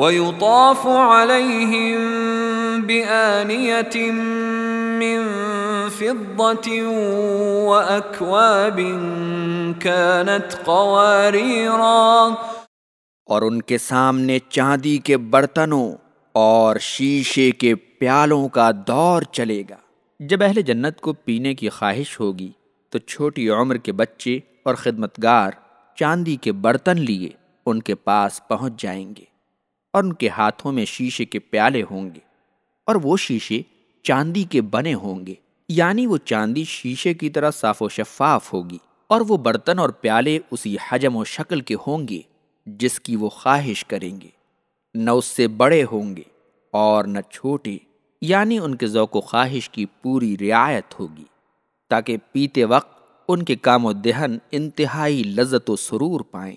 ويطاف عليهم بآنية من فضة وأكواب كانت قواريرا اور ان کے سامنے چاندی کے برتنوں اور شیشے کے پیالوں کا دور چلے گا۔ جب اہل جنت کو پینے کی خواہش ہوگی، تو چھوٹی عمر کے بچے اور خدمتگار چاندی کے برتن لیے ان کے پاس پہنچ جائیں گے۔ اور ان کے ہاتھوں میں شیشے کے پیالے ہوں گے اور وہ شیشے چاندی کے بنے ہوں گے یعنی وہ چاندی شیشے کی طرح صاف و شفاف ہوگی اور وہ برتن اور پیالے اسی حجم و شکل کے ہوں گے جس کی وہ خواہش کریں گے۔ نہ اس سے بڑے ہوں گے اور نہ چھوٹے یعنی ان کے ذوق و خواہش کی پوری رعایت ہوگی، تاکہ پیتے وقت ان کے کام و دہن انتہائی لذت و سرور پائیں۔